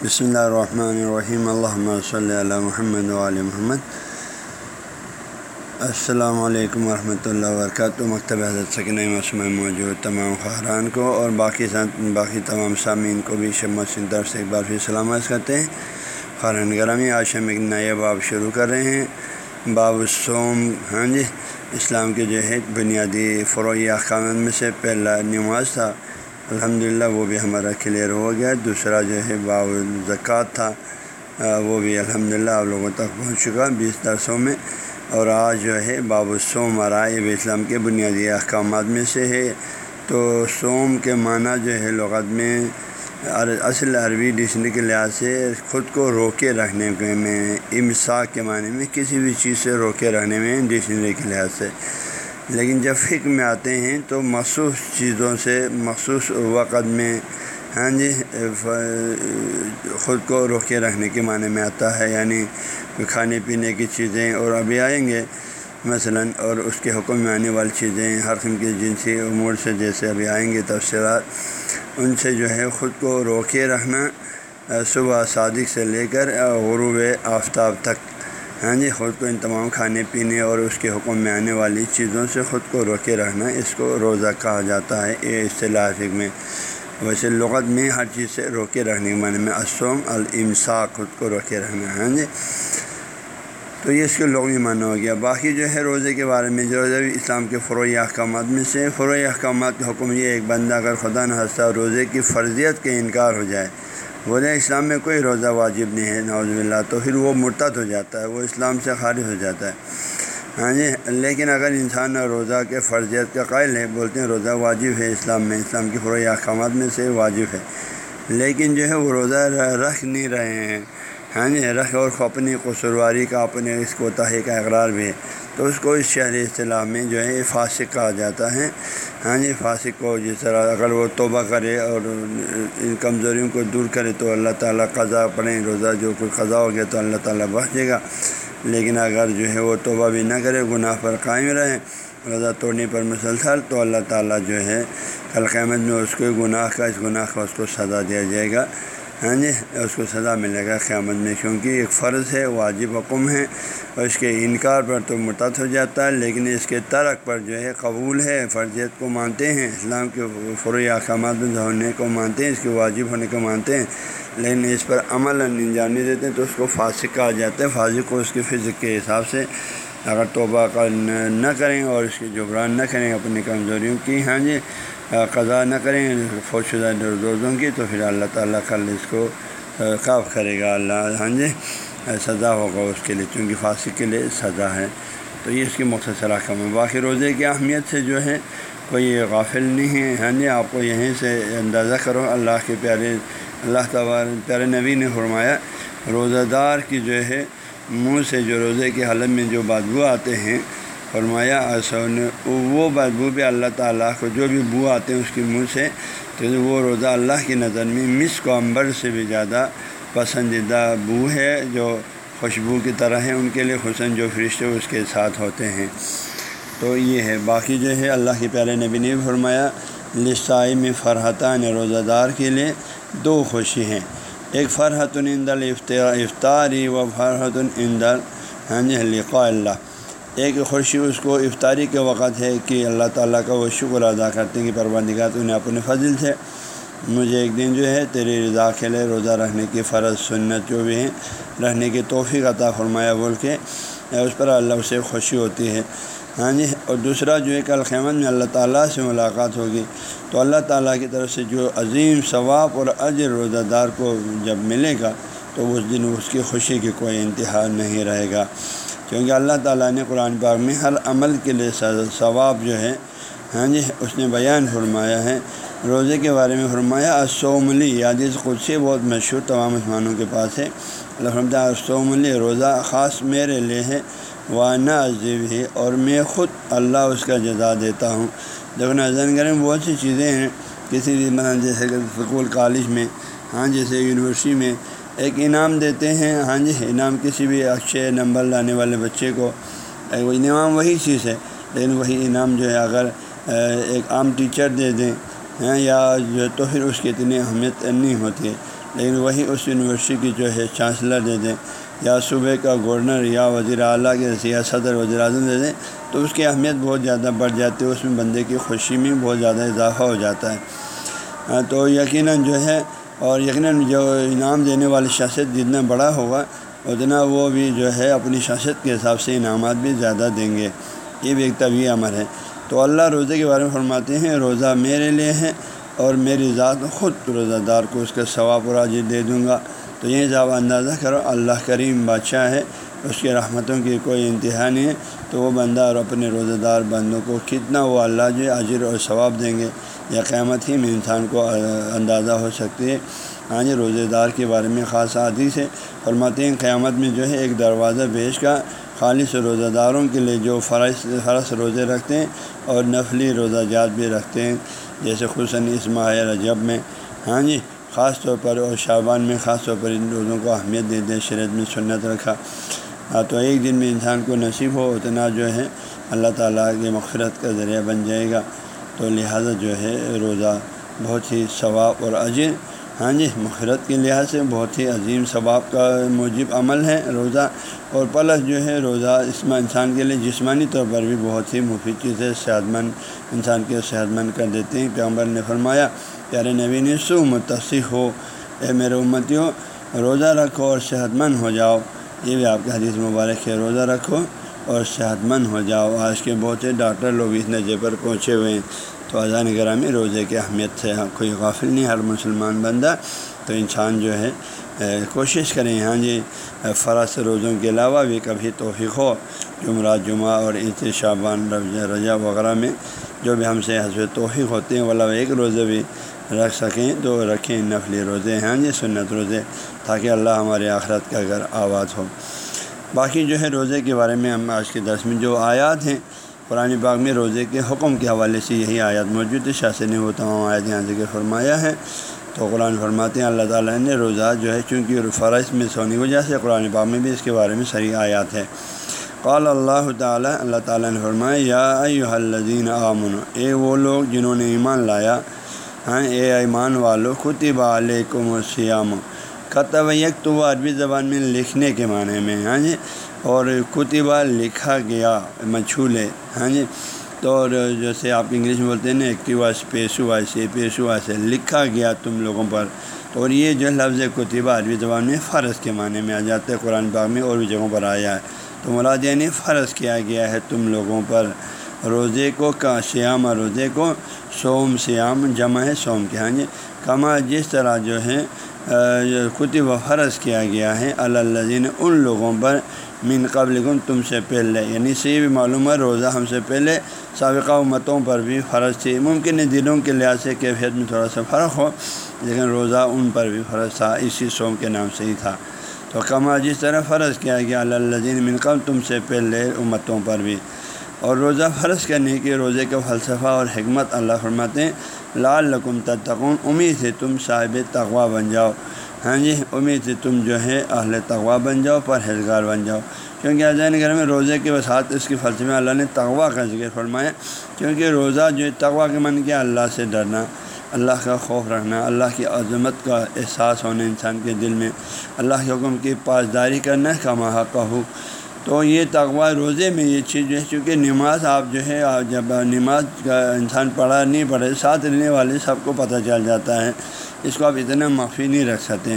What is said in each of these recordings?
بسم اللہ الرحمن الرحیم الحمۃ صلی اللہ محمد علیہ محمد السلام علیکم ورحمۃ اللہ وبرکاتہ مکتب حضرت سکن مسئلہ موجود تمام خاران کو اور باقی باقی تمام سامعین کو بھی شمت سنتر سے ایک بار پھر سلامت کرتے ہیں خارن گرامی آج ہم ایک نئے باب شروع کر رہے ہیں باب السوم ہاں جی اسلام کے جو ہے بنیادی فروعی احکام میں سے پہلا نماز تھا الحمد للہ وہ بھی ہمارا کلیئر ہو گیا۔ دوسرا جو ہے باب الزکوٰۃ تھا وہ بھی الحمد للہ آپ لوگوں تک پہنچ چکا بیس درسوں میں۔ اور آج جو ہے، باب السوم رائے اسلام کے بنیادی احکامات میں سے ہے۔ تو سوم کے معنی جو ہے، لغت میں اصل عربی ڈکشنری کے لحاظ سے خود کو روکے رکھنے میں، امساک کے معنی میں کسی بھی چیز سے روکے رکھنے میں ڈکشنری کے لحاظ سے۔ لیکن جب فکر میں آتے ہیں تو مخصوص چیزوں سے مخصوص وقت میں ہاں جی خود کو روکے رکھنے کے معنی میں آتا ہے۔ یعنی کھانے پینے کی چیزیں اور ابھی آئیں گے مثلا، اور اس کے حکم میں آنے والی چیزیں، ہر قسم کی جنسی امور سے جیسے ابھی آئیں گے تفصیلات، ان سے جو ہے خود کو روکے رکھنا، صبح صادق سے لے کر غروب آفتاب تک ہاں جی خود کو ان تمام کھانے پینے اور اس کے حکم میں آنے والی چیزوں سے خود کو روکے رہنا، اس کو روزہ کہا جاتا ہے، یہ اصطلاح میں۔ ویسے لغت میں ہر چیز سے روکے رہنے کے معنی میں اسوم المسا خود کو روکے رہنا ہاں جی۔ تو یہ اس کے لغوی معنی ہو گیا۔ باقی جو ہے روزے کے بارے میں، جو ہے اسلام کے فروعی احکامات میں سے فروعی احکامات کے حکم یہ ایک بندہ اگر خدا نہ روزے کی فرضیت کے انکار ہو جائے روزہ اسلام میں کوئی روزہ واجب نہیں ہے نوز اللہ تو پھر وہ مرتد ہو جاتا ہے، وہ اسلام سے خارج ہو جاتا ہے۔ ہاں جی لیکن اگر انسان روزہ کے فرضیت کا قائل ہے بولتے ہیں روزہ واجب ہے اسلام میں، اسلام کی فروغ احکامات میں سے واجب ہے۔ لیکن جو ہے وہ روزہ رکھ نہیں رہے ہیں۔ ہاں جی رکھ اور اپنی قصورواری کا، اپنے اس کوتاہی کا اقرار بھی ہے۔ تو اس کو اس شہری اصطلاح میں جو ہے فاسق کہا جاتا ہے۔ ہاں جی فاسق کو جس طرح اگر وہ توبہ کرے اور ان کمزوریوں کو دور کرے تو اللہ تعالیٰ قضا پڑھیں، روزہ جو کوئی قضا ہو گیا تو اللہ تعالیٰ بچ جائے گا۔ لیکن اگر جو ہے وہ توبہ بھی نہ کرے، گناہ پر قائم رہے، روزہ توڑنے پر مسلسل، تو اللہ تعالیٰ جو ہے کل قیامت میں اس کو گناہ کا، اس گناہ کا اس کو سزا دیا جائے گا۔ ہاں جی اس کو سزا ملے گا قیامت میں، کیونکہ ایک فرض ہے، واجب حکم ہے، اور اس کے انکار پر تو متعد ہو جاتا ہے، لیکن اس کے ترک پر جو ہے قبول ہے، فرضیت کو مانتے ہیں، اسلام کے فروغ احکامات ہونے کو مانتے ہیں، اس کے واجب ہونے کو مانتے ہیں، لیکن اس پر عمل انجام نہیں دیتے تو اس کو فاسق کہا جاتا ہے، فاسق کو اس کی فزق کے حساب سے اگر توبہ کا نہ کریں اور اس کی جبران نہ کریں اپنی کمزوریوں کی ہاں جی قضا نہ کریں، فوج شدہ روزوں کی، تو پھر اللہ تعالیٰ کل اس کو کاف کرے گا اللہ ہاں جی؟ سزا ہوگا اس کے لیے، چونکہ فاسق کے لیے سزا ہے۔ تو یہ اس کی مختصر رقم ہے۔ باقی روزے کی اہمیت سے جو ہے، کوئی غافل نہیں ہے ہاں جی؟ آپ کو یہیں سے اندازہ کرو، اللہ کے پیارے، اللہ تعالیٰ، پیارے نبی نے فرمایا، روزہ دار کی جو ہے، منہ سے جو روزے کی حالت میں جو بدبو آتے ہیں فرمایا اصل وہ بدبو بھی اللہ تعالیٰ کو جو بھی بو آتے ہیں اس کی منہ سے، تو وہ روزہ اللہ کی نظر میں مس کو امبر سے بھی زیادہ پسندیدہ بو ہے، جو خوشبو کی طرح ہے، ان کے لیے حسن جو فرشتے اس کے ساتھ ہوتے ہیں۔ تو یہ ہے۔ باقی جو ہے، اللہ کے پیارے نبی نے فرمایا، لسائی میں فرحتان روزہ دار کے لیے دو خوشی ہیں۔ ایک فرحت الندل افطاری و فرحت الندل ہاں جی لقاء اللہ۔ ایک خوشی اس کو افطاری کے وقت ہے کہ اللہ تعالیٰ کا وہ شکر ادا کرتے ہیں کہ پروندگار انہیں اپنے فضل سے مجھے ایک دن جو ہے تیری رضا کے لیے روزہ رکھنے کی فرض سنت جو بھی ہیں رہنے کی توفیق عطا فرمایا بول کے اس پر اللہ سے خوشی ہوتی ہے۔ ہاں جی اور دوسرا جو ہے کل خیمت میں اللہ تعالیٰ سے ملاقات ہوگی۔ تو اللہ تعالیٰ کی طرف سے جو عظیم ثواب اور اجر روزہ دار کو جب ملے گا تو اس دن اس کی خوشی کی کوئی انتہا نہیں رہے گا۔ کیونکہ اللہ تعالیٰ نے قرآن پاک میں ہر عمل کے لیے ثواب جو ہے ہاں جی اس نے بیان فرمایا ہے۔ روزے کے بارے میں فرمایا اسوملی یادیز یعنی خود سے بہت مشہور تمام مسلمانوں کے پاس ہے۔ الحمد اسوملی روزہ خاص میرے لیے ہے وانہ عجیب ہے اور میں خود اللہ اس کا جزا دیتا ہوں۔ دیکھو نظر کریں بہت سی چیزیں ہیں۔ کسی بھی مثلاً جیسے کہ اسکول کالج میں ہاں جیسے یونیورسٹی میں ایک انعام دیتے ہیں۔ ہاں جی انعام کسی بھی اچھے نمبر لانے والے بچے کو انعام وہی چیز ہے۔ لیکن وہی انعام جو ہے، اگر ایک عام ٹیچر دے دیں ہاں، یا جو تو پھر اس کی اتنی اہمیت نہیں ہوتی۔ ہے لیکن وہی اس یونیورسٹی کی جو ہے، چانسلر دے دیں، یا صوبے کا گورنر، یا وزیر اعلیٰ کے یا صدر، وزیر اعظم دے دیں، تو اس کی اہمیت بہت زیادہ بڑھ جاتی ہے۔ اس میں بندے کی خوشی میں بہت زیادہ اضافہ ہو جاتا ہے۔ ہاں، تو یقیناً جو ہے اور یقیناً جو انعام دینے والی شخصیت جتنا بڑا ہوگا، اتنا وہ بھی جو ہے اپنی شخصیت کے حساب سے انعامات بھی زیادہ دیں گے۔ یہ بھی ایک طبی عمل ہے۔ تو اللہ روزے کے بارے میں فرماتے ہیں، روزہ میرے لیے ہے اور میری ذات خود روزہ دار کو اس کا ثواب و راجی دے دوں گا۔ تو یہ جب اندازہ کرو، اللہ کریم بادشاہ ہے، اس کے رحمتوں کی کوئی انتہا نہیں ہے۔ تو وہ بندہ اور اپنے روزہ دار بندوں کو کتنا وہ اللہ جو اجر اور ثواب دیں گے۔ یا قیامت ہی میں انسان کو اندازہ ہو سکتی ہے۔ ہاں جی روزے دار کے بارے میں خاص عادی سے فرماتے ہیں، قیامت میں جو ہے ایک دروازہ بیچ کا خالص روزہ داروں کے لیے جو فرض فرض روزے رکھتے ہیں اور نفلی روزہ جات بھی رکھتے ہیں۔ جیسے خصاً اس ماہ رجب میں۔ ہاں جی خاص طور پر اور شابان میں خاص طور پر ان روزوں کو اہمیت دے دیں شریعت میں سنت رکھا۔ ہاں تو ایک دن میں انسان کو نصیب ہو، اتنا جو ہے اللہ تعالیٰ کی مغفرت کا ذریعہ بن جائے گا۔ تو لہٰذا جو ہے روزہ بہت ہی ثواب اور عجیب ہاں جی مخرت کے لحاظ سے بہت ہی عظیم ثواب کا موجب عمل ہے روزہ۔ اور پلس جو ہے روزہ اس میں انسان کے لیے جسمانی طور پر بھی بہت ہی مفید چیز ہے صحت مند انسان کے صحت مند کر دیتے ہیں۔ پیغمبر نے فرمایا، پیارے نبی نے سو متصق ہو، اے میرے امتیوں، روزہ رکھو اور صحت مند ہو جاؤ۔ یہ بھی آپ کے حدیث مبارک ہے، روزہ رکھو۔ اور صحت مند ہو جاؤ۔ آج کے بہت سے ڈاکٹر لوگ اس نجے پر پہنچے ہوئے ہیں۔ تو اذان گرامی روزے کی اہمیت سے ہاں، کوئی غافل نہیں، ہر مسلمان بندہ۔ تو انسان جو ہے کوشش کریں۔ ہاں جی فرض روزوں کے علاوہ بھی کبھی توفیق ہو جمعرات جمعہ اور عید، شعبان رجا وغیرہ میں جو بھی ہم سے حسب توفیق ہوتے ہیں والا ایک روزے بھی رکھ سکیں۔ تو رکھیں نفلی روزے۔ ہاں جی سنت روزے، تاکہ اللہ ہمارے آخرت کا گھر آواز ہو۔ باقی جو ہے روزے کے بارے میں ہم آج کے دس میں جو آیات ہیں، قرآن باغ میں روزے کے حکم کے حوالے سے یہی آیات موجود ہے شاہ نے وہ تمام آیات یہاں سے فرمایا ہے۔ تو قرآن فرماتے ہیں، اللہ تعالیٰ نے روزہ جو ہے چونکہ فرض میں سونی وجہ سے قرآن باغ میں بھی اس کے بارے میں ساری آیات ہے قال اللہ تعالیٰ اللہ تعالیٰ نے فرمایا، یا الذین آمن اے وہ لوگ جنہوں نے ایمان لایا ہاں اے ایمان والو خطب علیکم السیام خطب یک تو وہ عربی زبان میں لکھنے کے معنی میں ہاں جی؟ اور کتبہ لکھا گیا مچھولے ہاں جی؟ تو اور جیسے آپ انگلش میں بولتے ہیں نا، ایکٹیوا پیشو ایسے پیشو ایسے لکھا گیا تم لوگوں پر۔ اور یہ جو لفظ کتبہ عربی زبان میں فرض کے معنی میں آ جاتا ہے، قرآن باغ میں اور بھی جگہوں پر آیا ہے۔ تو مراد یعنی فرض کیا گیا ہے تم لوگوں پر۔ روزے کو کا سیام روزے کو سوم سیام جمع ہے سوم کے ہاں جی؟ کما جس طرح جو ہے کتب و فرض کیا گیا ہے اللہ ان لوگوں پر من قبل تم سے پہلے یعنی سے بھی معلوم ہے، روزہ ہم سے پہلے، سابقہ امتوں پر بھی فرض تھی۔ ممکن ہے دلوں کے لحاظ سے کیفیت میں تھوڑا سا فرق ہو، لیکن روزہ ان پر بھی فرض تھا، اسی سوم کے نام سے ہی تھا۔ تو کما جس طرح فرض کیا گیا اللہ من قبل، تم سے پہلے امتوں پر بھی۔ اور روزہ فرض کرنے کے، روزے کا فلسفہ اور حکمت، اللہ فرماتے ہیں لال لقم تتقون۔ امید ہے تم صاحب تغوا بن جاؤ۔ ہاں جی امید ہے تم جو ہے اہل تغوا بن جاؤ، پرہیزگار بن جاؤ۔ کیونکہ عظین گھر میں روزے کے وسعت اس کے فلسفے میں اللہ نے تغوا کا ذکر فرمایا۔ کیونکہ روزہ جو ہے تغوا کے من کیا؟ اللہ سے ڈرنا، اللہ کا خوف رکھنا، اللہ کی عظمت کا احساس ہونا انسان کے دل میں۔ اللہ کے حکم کی پاسداری کرنا، کما کہ تو یہ تغوا روزے میں یہ چیز جو ہے، چونکہ نماز آپ جو ہے جب نماز کا انسان پڑھا نہیں پڑھے، ساتھ رہنے والے سب کو پتہ چل جاتا ہے۔ اس کو آپ اتنا مخفی نہیں رکھ سکتے۔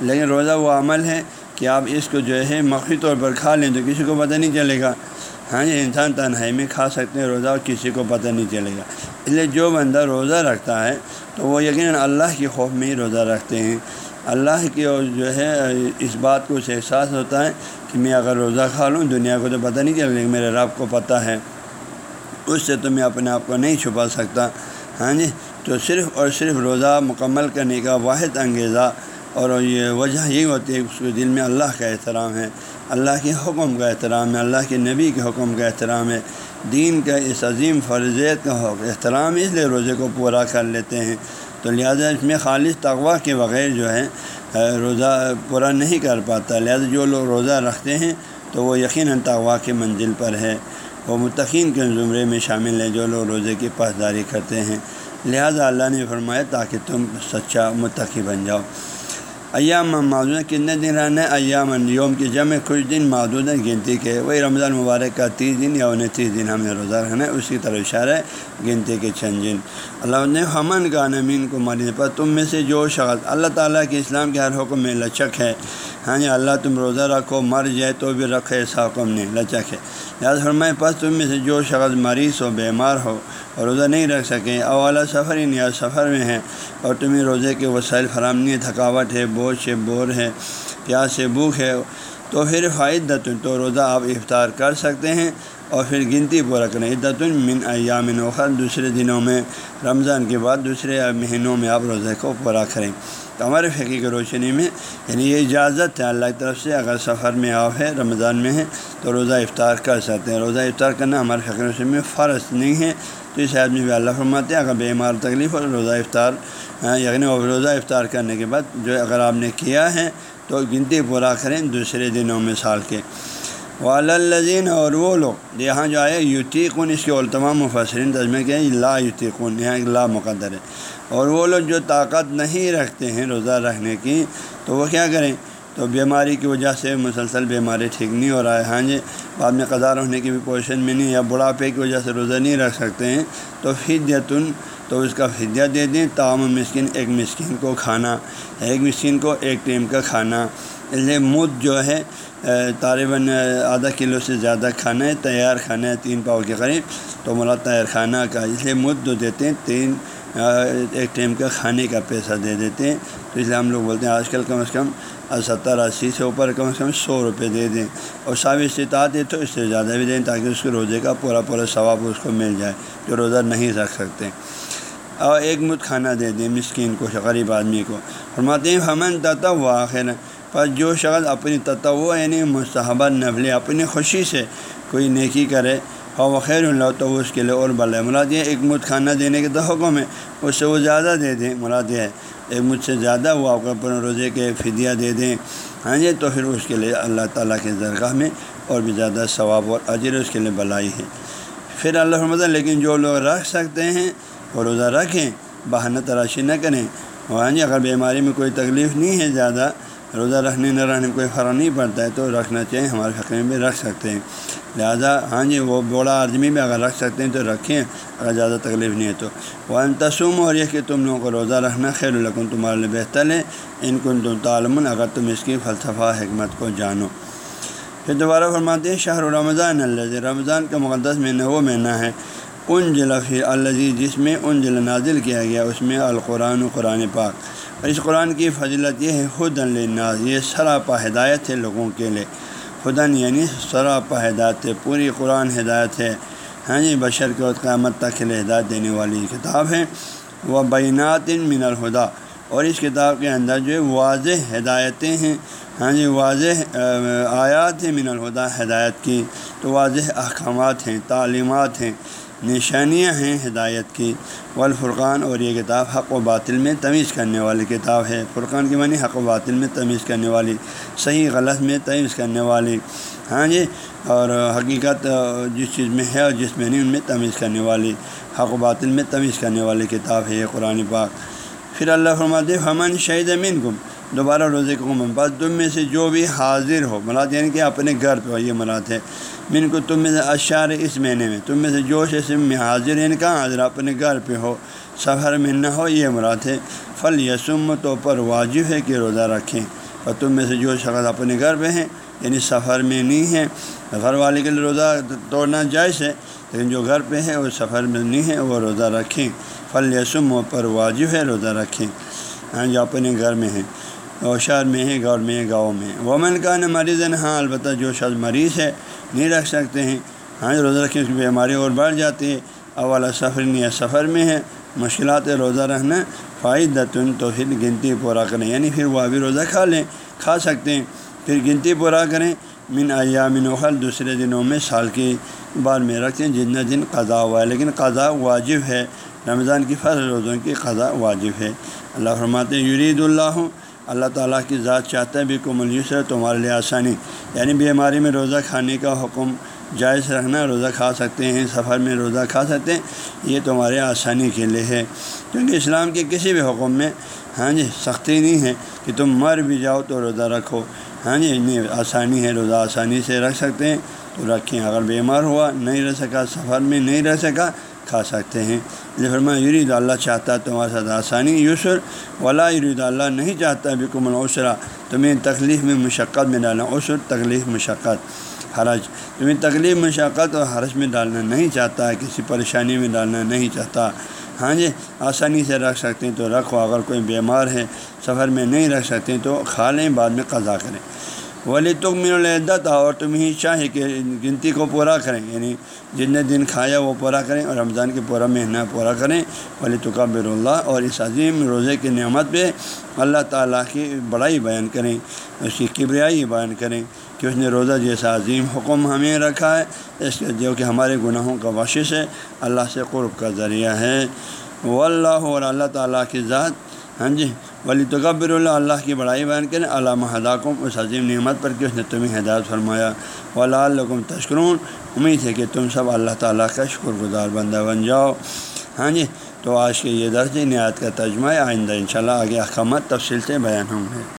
لیکن روزہ وہ عمل ہے کہ آپ اس کو جو ہے مخفی طور پر کھا لیں تو کسی کو پتہ نہیں چلے گا۔ ہاں یہ انسان تنہائی میں کھا سکتے ہیں، روزہ اور کسی کو پتہ نہیں چلے گا۔ اس لیے جو بندہ روزہ رکھتا ہے تو وہ یقیناً اللہ کی خوف میں ہی روزہ رکھتے ہیں۔ اللہ کی جو ہے، اس بات کو اسے احساس ہوتا ہے کہ میں اگر روزہ کھا لوں، دنیا کو تو پتہ نہیں چلے لیکن میرے رب کو پتہ ہے۔ اس سے تو میں اپنے آپ کو نہیں چھپا سکتا۔ ہاں جی؟ تو صرف اور صرف روزہ مکمل کرنے کا واحد انگیزہ، اور یہ وجہ یہی ہوتی ہے اس کے دل میں اللہ کا احترام ہے۔ اللہ کے حکم کا احترام ہے، اللہ کے نبی کے حکم کا احترام ہے۔ دین کا اس عظیم فرضیت کا احترام اس لیے روزے کو پورا کر لیتے ہیں۔ تو لہٰذا اس میں خالص تغوا کے بغیر جو ہے روزہ پورا نہیں کر پاتا۔ لہٰذا جو لوگ روزہ رکھتے ہیں تو وہ یقیناً تغوا کی منزل پر ہے۔ وہ متقین کے زمرے میں شامل ہے جو لوگ روزے کی پاسداری کرتے ہیں۔ لہٰذا اللہ نے فرمایا تاکہ تم سچا متقی بن جاؤ۔ ایام معذود کتنے دن رہنا ہے ایام یوم کی جمع کچھ دن معدود ہیں گنتی کے وہی رمضان مبارک کا تیس دن یا انہیں تیس دن ہمیں روزہ رہنا ہے، اسی طرح اشارہ ہے گنتی کے چند دن۔ اللہ نے ہمن کا نمین کو مری پر تم میں سے جو شخص اللہ تعالیٰ کے اسلام کے ہر حکم میں لچک ہے ہاں جی اللہ تم روزہ رکھو، مر جائے تو بھی رکھے ایسا حکم نہیں، لچک ہے۔ یاد فرمائے پس تم میں سے جو شخص مریض ہو، بیمار ہو روزہ نہیں رکھ سکیں۔ اولا سفر ہی نہیں سفر میں ہے اور تمہیں روزے کے وسائل فراہم نہیں ہے تھکاوٹ ہے بوجھ ہے بور ہے پیاس ہے بھوک ہے۔ تو پھر فائد تو روزہ آپ افطار کر سکتے ہیں اور پھر گنتی پورا کریں عدت من ایام وخر دوسرے دنوں میں، رمضان کے بعد دوسرے مہینوں میں آپ روزے کو پورا کریں۔ تو ہمارے فقی کی روشنی میں یعنی یہ اجازت ہے اللہ کی طرف سے، اگر سفر میں آپ ہے رمضان میں ہے تو روزہ افطار کر سکتے ہیں۔ روزہ افطار کرنا ہمارے فقی روشنی میں فرض نہیں ہے۔ تو اس آدمی بھی اللہ فرماتے ہیں، اگر بیمار تکلیف اور روزہ افطار ہاں، یعنی روزہ افطار کرنے کے بعد جو اگر آپ نے کیا ہے تو گنتی پورا کریں دوسرے دنوں میں سال کے۔ والذین اور وہ لوگ یہاں جو آئے یوتی کن اس کے اور تمام مفسرین تجمے کے لا یوتی کن یہاں ایک لا مقدر ہے۔ اور وہ لوگ جو طاقت نہیں رکھتے ہیں روزہ رکھنے کی، تو وہ کیا کریں؟ تو بیماری کی وجہ سے مسلسل بیماری ٹھیک نہیں ہو رہا ہے۔ ہاں جی بعد میں قدار ہونے کی بھی پوزیشن میں نہیں یا بڑھاپے کی وجہ سے روزہ نہیں رکھ سکتے ہیں، تو فدیتن، تو اس کا فدیہ دے دیں تام مسکن ایک مسکین کو کھانا، ایک مسکین کو ایک ٹیم کا کھانا۔ اس لیے مد جو ہے طالباً آدھا کلو سے زیادہ کھانا ہے، تیار کھانا ہے، تین پاؤ کے قریب۔ تو مولا تیار کھانا کا، اس لیے مد جو دیتے ہیں، تین ایک ٹائم کا کھانے کا پیسہ دے دیتے ہیں۔ تو اس لیے ہم لوگ بولتے ہیں، آج کل کم از کم ستر اسی سے اوپر کم از کم سو روپے دے دیں۔ اور ساب استطاعت ہے تو اس سے زیادہ بھی دیں تاکہ اس کے روزے کا پورا پورا ثواب اس کو مل جائے جو روزہ نہیں رکھ سکتے۔ اور ایک مت کھانا دے دیں مسکین کو، غریب آدمی کو۔ فرماتے ہیں ہمن تتا و آخر پر جو شخص اپنی تتو یعنی مستحبہ نفل اپنی خوشی سے کوئی نیکی کرے اور خیر اللہ تو اس کے لیے اور بل مراد یہ ایک مت کھانا دینے کے تو حکم ہے اس سے وہ زیادہ دے دیں۔ مراد یہ ہے، ایک مجھ سے زیادہ وہ آپ کو اپنے روزے کے فدیہ دے دیں۔ ہاں جی تو پھر اس کے لیے اللہ تعالیٰ کے درگاہ میں اور بھی زیادہ ثواب اور اجر اس کے لیے بلائی ہے۔ پھر اللہ رحمۃ لیکن جو لوگ رکھ سکتے ہیں وہ روزہ رکھیں، بہانہ تراشی نہ کریں۔ ہاں جی اگر بیماری میں کوئی تکلیف نہیں ہے زیادہ، روزہ رکھنے نہ رہنے میں کوئی فرق نہیں پڑتا ہے، تو رکھنا چاہیے، ہمارے فقر میں بھی رکھ سکتے ہیں۔ لہٰذا ہاں جی وہ بوڑھا آدمی بھی اگر رکھ سکتے ہیں تو رکھیں، اگر زیادہ تکلیف نہیں ہے تو۔ وہ انتسوم اور یہ کہ تم لوگوں کو روزہ رکھنا خیر الکن تمہارے لیے بہتر ہے۔ ان کن تم تعلم اگر تم اس کی فلسفہ، حکمت کو جانو۔ پھر دوبارہ فرماتے ہیں، شہر رمضان اللہ رمضان کا مقدس مہینہ وہ مہینہ ہے۔ ان جلفی الزی جس میں ان جل نازل کیا گیا، اس میں القرآن و قرآن پاک۔ اور اس قرآن کی فضلت یہ ہے خود الناز یہ سراپا ہدایت ہے لوگوں کے لیے۔ خدن یعنی سراپا ہدایت ہے، پوری قرآن ہدایت ہے۔ ہاں جی بشر کے قیامت تک کے لیے ہدایت دینے والی کتاب ہے۔ وہ بینات من الہدا اور اس کتاب کے اندر جو ہے، واضح ہدایتیں ہیں۔ ہاں جی واضح آیات ہیں من الہدا ہدایت کی۔ تو واضح احکامات ہیں، تعلیمات ہیں۔ نشانیاں ہیں ہدایت کی۔ والفرقان اور یہ کتاب حق و باطل میں تمیز کرنے والی کتاب ہے۔ فرقان کی معنی حق و باطل میں تمیز کرنے والی، صحیح غلط میں تمیز کرنے والی۔ ہاں جی اور حقیقت جس چیز میں ہے اور جس میں نہیں، ان میں تمیز کرنے والی۔ حق و باطل میں تمیز کرنے والی کتاب ہے یہ قرآن پاک۔ پھر اللہ فرماتے ہمن شہید امین گم دوبارہ روزے کو بس تم میں سے جو بھی حاضر ہو مراد یعنی کہ اپنے گھر پہ ہو، یہ مراد ہے من کو تم میں سے اشار اس مہینے میں، تم میں سے جوش اس میں حاضر یعنی کہاں حاضر اپنے گھر پہ ہو، سفر میں نہ ہو، یہ مراد ہے فل یسم، تو پر واجب ہے کہ روزہ رکھیں۔ اور تم میں سے جو شخص اپنے گھر پہ ہیں یعنی سفر میں نہیں ہے گھر والے کے لیے روزہ توڑنا جائز ہے، لیکن جو گھر پہ ہے وہ سفر میں نہیں ہے وہ روزہ رکھیں۔ فل یسم پر واجب ہے، روزہ رکھیں۔ ہاں جو اپنے گھر میں ہیں۔ اور شہر میں ہے گھر میں گاؤں میں ومن کا نہ مریض ہے ہاں البتہ جو شخص مریض ہے، نہیں رکھ سکتے ہیں۔ ہاں روزہ رکھیں اس کی بیماری اور بڑھ جاتی ہے۔ اولا سفر نہیں ہے، سفر میں ہے۔ مشکلات روزہ رہنا فائدہ تن تو پھر گنتی پورا کریں۔ یعنی پھر وہ ابھی روزہ کھا لیں، کھا سکتے ہیں۔ پھر گنتی پورا کریں۔ من ایام وخل دوسرے دنوں میں سال کی بار میں رکھتے ہیں۔ جتنا دن قضا ہوا ہے، لیکن قضا واجب ہے۔ رمضان کی فضل، روزوں کی قضا واجب ہے۔ اللہ فرماتے یرید اللہ اللہ تعالیٰ کی ذات چاہتا ہے بھی کو ہے تمہارے لیے آسانی۔ یعنی بیماری میں روزہ کھانے کا حکم جائز رکھنا، روزہ کھا سکتے ہیں، سفر میں روزہ کھا سکتے ہیں، یہ تمہارے آسانی کے لیے ہے۔ کیونکہ اسلام کے کسی بھی حکم میں ہاں جی سختی نہیں ہے کہ تم مر بھی جاؤ تو روزہ رکھو۔ ہاں جی نہیں آسانی ہے، روزہ آسانی سے رکھ سکتے ہیں، تو رکھیں۔ اگر بیمار ہوا، نہیں رہ سکا، سفر میں نہیں رہ سکا کھا سکتے ہیں۔ فرما یرید اللہ چاہتا تمہارے ساتھ آسانی، یسر، ولا یرید اللہ نہیں چاہتا بکم العسرا تمہیں تکلیف میں مشقت میں ڈالنا، عسر تکلیف مشقت، حرج۔ تمہیں تکلیف، مشقت اور حرج میں ڈالنا نہیں چاہتا، کسی پریشانی میں ڈالنا نہیں چاہتا۔ ہاں جی آسانی سے رکھ سکتے ہیں تو رکھو، اگر کوئی بیمار ہے، سفر میں نہیں رکھ سکتے تو کھا لیں، بعد میں قضا کریں۔ ولی تک العدت اور تم ہی چاہے کہ گنتی کو پورا کریں یعنی جتنے دن کھایا وہ پورا کریں، اور رمضان کے پورا مہینہ پورا کریں۔ ولی تقبر اللہ، اور اس عظیم روزے کی نعمت پہ اللہ تعالیٰ کی بڑائی بیان کریں، اس کی کبریائی بیان کریں کہ اس نے روزہ جیسا عظیم حکم ہمیں رکھا ہے، اس کے جو کہ ہمارے گناہوں کا بخشش ہے، اللہ سے قرب کا ذریعہ ہے۔ وہ اللہ اور اللہ تعالیٰ کی ذات ہاں جی ولی تقبر اللہ اللہ کی بڑائی بیان کریں علامہ ہداکم اس عظیم نعمت پر کہ اس نے تمہیں ہدایت فرمایا۔ ولا الکم تشکرون۔ امید ہے کہ تم سب اللہ تعالیٰ کا شکر گزار بندہ بن جاؤ۔ ہاں جی تو آج کے یہ درج جی، نہایت کا ترجمہ آئندہ انشاءاللہ آگے احکامات تفصیل سے بیان ہوں گے۔